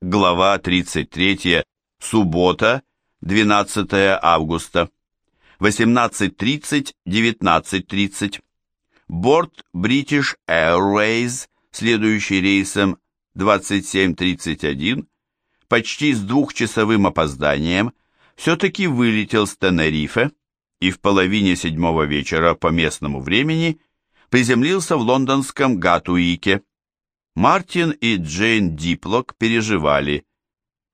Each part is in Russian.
Глава 33. Суббота, 12 августа. 18.30-19.30. Борт British Airways, следующий рейсом 27.31, почти с двухчасовым опозданием, все-таки вылетел с Тенерифе и в половине седьмого вечера по местному времени приземлился в лондонском Гатуике. Мартин и Джейн Диплок переживали.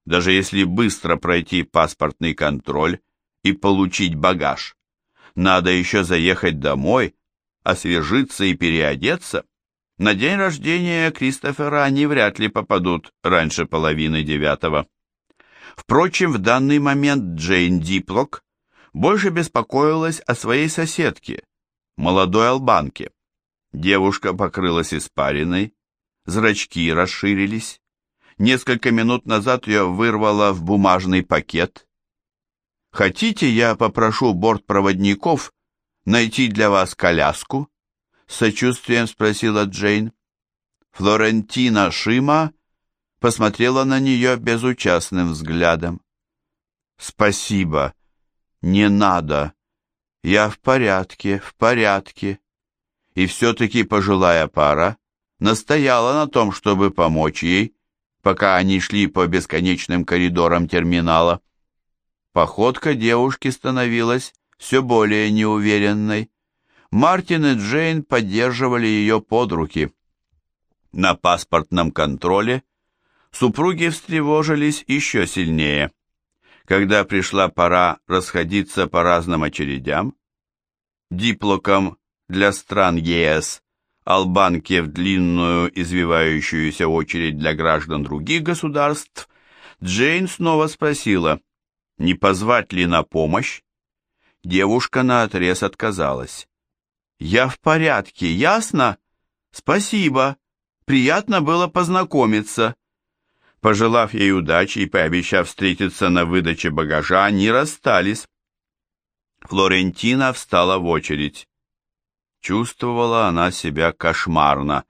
Даже если быстро пройти паспортный контроль и получить багаж, надо еще заехать домой, освежиться и переодеться. На день рождения Кристофера они вряд ли попадут раньше половины девятого. Впрочем, в данный момент Джейн Диплок больше беспокоилась о своей соседке, молодой албанке. Девушка покрылась испариной, зрачки расширились. Несколько минут назад ее вырвало в бумажный пакет. «Хотите, я попрошу бортпроводников найти для вас коляску?» С сочувствием спросила Джейн. Флорентина Шима посмотрела на нее безучастным взглядом. «Спасибо, не надо. Я в порядке, в порядке» и все-таки пожилая пара настояла на том, чтобы помочь ей, пока они шли по бесконечным коридорам терминала. Походка девушки становилась все более неуверенной. Мартин и Джейн поддерживали ее под руки. На паспортном контроле супруги встревожились еще сильнее. Когда пришла пора расходиться по разным очередям, диплокам для стран ЕС, Албанке в длинную извивающуюся очередь для граждан других государств, Джейн снова спросила, не позвать ли на помощь. Девушка наотрез отказалась. «Я в порядке, ясно? Спасибо. Приятно было познакомиться». Пожелав ей удачи и пообещав встретиться на выдаче багажа, они расстались. Флорентина встала в очередь. Чувствовала она себя кошмарно.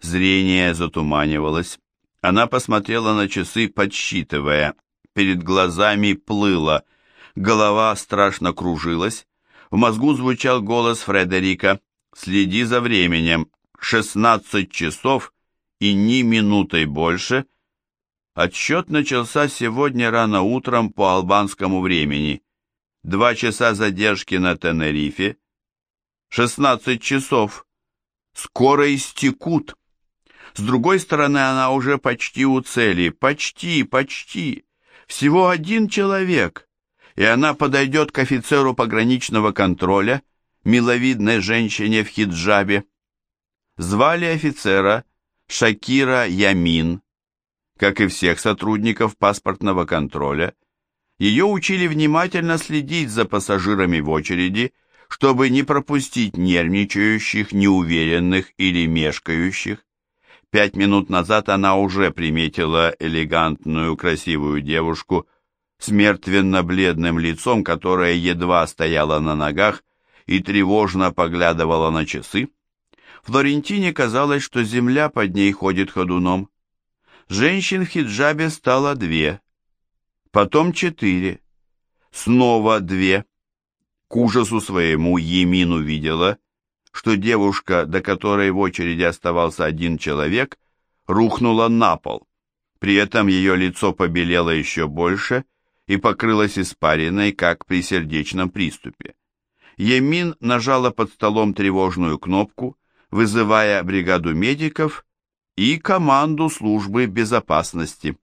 Зрение затуманивалось. Она посмотрела на часы, подсчитывая. Перед глазами плыло. Голова страшно кружилась. В мозгу звучал голос Фредерика. «Следи за временем. Шестнадцать часов и ни минутой больше». Отсчет начался сегодня рано утром по албанскому времени. Два часа задержки на Тенерифе, Шестнадцать часов. Скоро истекут. С другой стороны, она уже почти у цели. Почти, почти. Всего один человек. И она подойдет к офицеру пограничного контроля, миловидной женщине в хиджабе. Звали офицера Шакира Ямин. Как и всех сотрудников паспортного контроля, ее учили внимательно следить за пассажирами в очереди, чтобы не пропустить нервничающих, неуверенных или мешкающих. Пять минут назад она уже приметила элегантную, красивую девушку с мертвенно-бледным лицом, которая едва стояла на ногах и тревожно поглядывала на часы. Флорентине казалось, что земля под ней ходит ходуном. Женщин в хиджабе стало две, потом четыре, снова две. К ужасу своему Емин увидела, что девушка, до которой в очереди оставался один человек, рухнула на пол. При этом ее лицо побелело еще больше и покрылось испариной, как при сердечном приступе. Емин нажала под столом тревожную кнопку, вызывая бригаду медиков и команду службы безопасности.